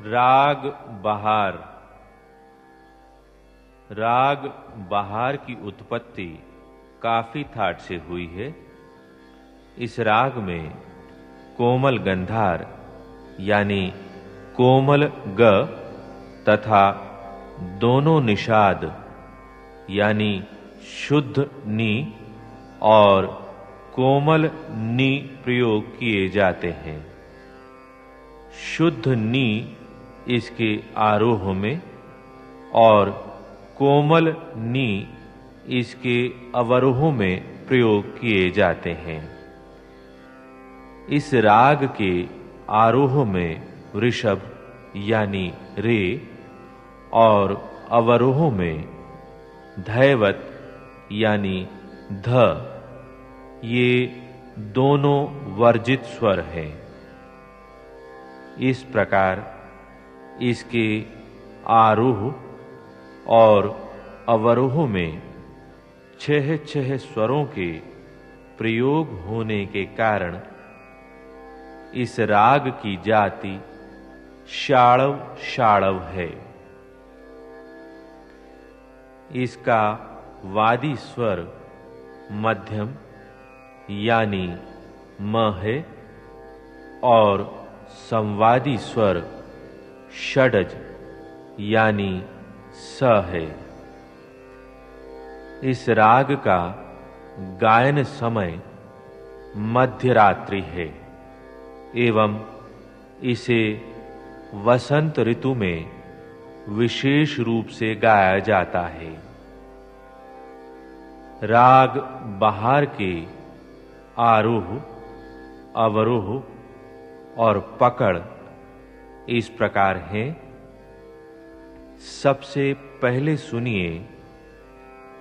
राग बहार। राग बहार की उत्पत्ति काफ़ी थाट से हुई है। इस राग में कोमल गंधार, यानी कोमल ग तथा दोनों निषाद, यानी शुद्ध नी और कोमल नी प्रयोग किए जाते हैं। शुद्ध नी इसके आरोह में, और कोमल नी इसके अवरोह में प्रयोग किए जाते हैं। इस राग के आरोह में ऋषभ यानी रे और अवरोह में धैवत यानी ध, ये दोनों वर्जित स्वर हैं। इस प्रकार इसके आरोह और अवरोह में छह छह स्वरों के प्रयोग होने के कारण इस राग की जाति शाड़व शाड़व है। इसका वादी स्वर मध्यम यानी म है और संवादी स्वर षडज, यानी स है। इस राग का गायन समय मध्य रात्रि है, एवं इसे वसंत ऋतु में विशेष रूप से गाया जाता है। राग बाहर के आरोह, अवरोह और पकड़ इस प्रकार है। सबसे पहले सुनिए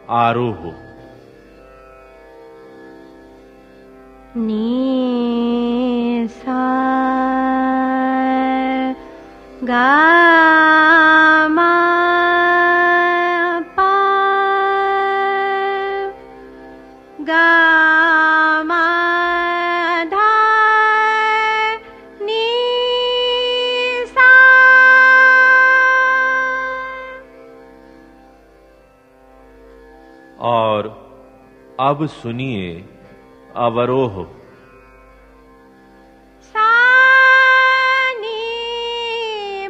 आरोह। नी सा गा और अब सुनिए अवरोह। सा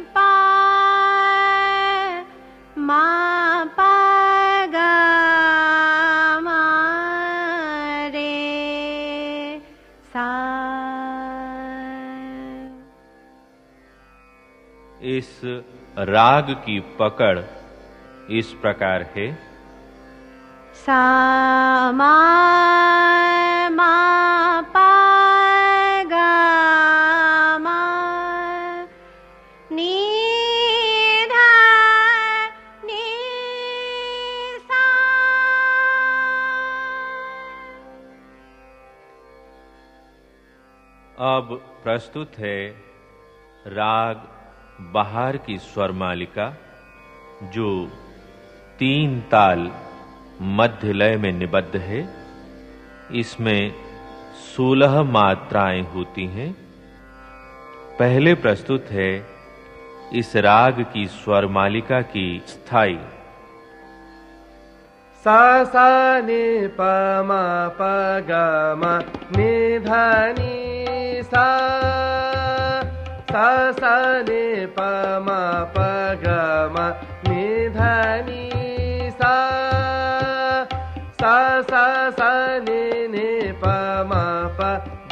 पा पा रे सा इस राग की पकड़ इस प्रकार है। अब प्रस्तुत है राग बहार की स्वर मालिका जो तीन ताल मध्य लय में निबद्ध है। इसमें सोलह मात्राएँ होती हैं। पहले प्रस्तुत है इस राग की स्वर मालिका की स्थायी। सा सा नि प म प ग म नि ध नि सा। सा सा नि प म प ग म नि ध नि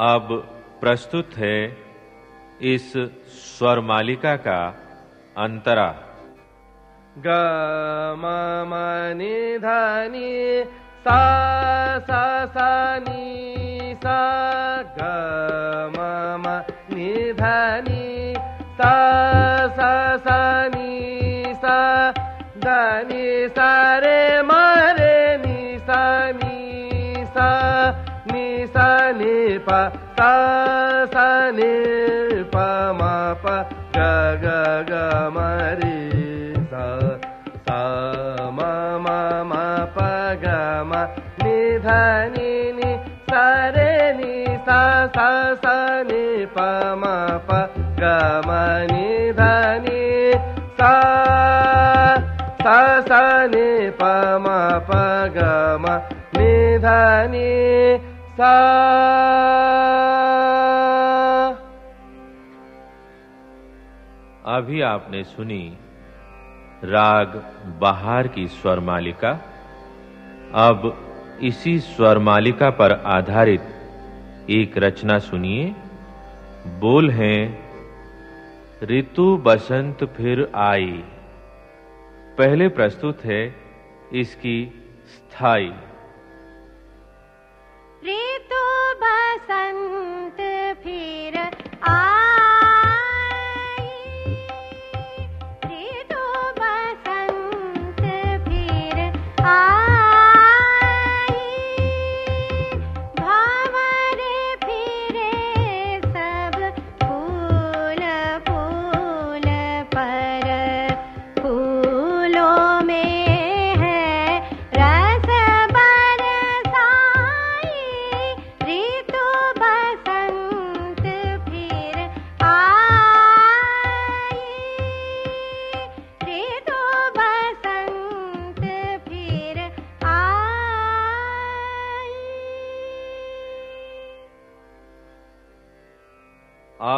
अब प्रस्तुत है इस स्वर मालिका का अंतरा। ग म नि ध नि सा सा सा, नि, सा ग म नि ध नि सा सा सा, नी, सा धा नी, सा, रे पा सा नी पा ग सा सा मा मा मा पा ग म नि पा नि धा नि सा नि पा ग म नि धा नि सा। अभी आपने सुनी राग बहार की स्वर मालिका। अब इसी स्वर मालिका पर आधारित एक रचना सुनिए। बोल हैं, ऋतु बसंत फिर आई। पहले प्रस्तुत है इसकी स्थायी। बसंत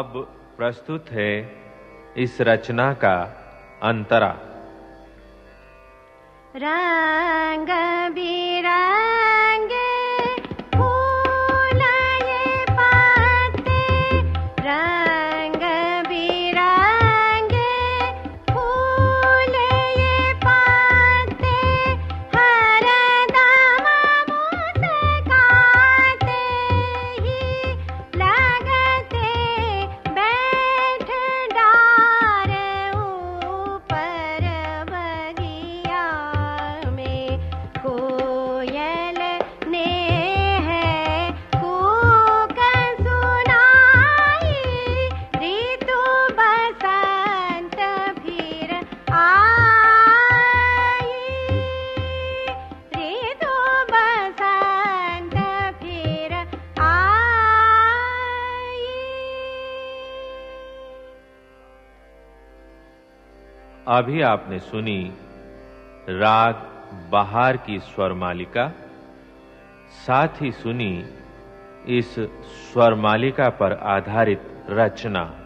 अब प्रस्तुत है इस रचना का अंतरा। रंग बिरंगे अभी आपने सुनी राग बहार की स्वर मालिका, साथ ही सुनी इस स्वर मालिका पर आधारित रचना।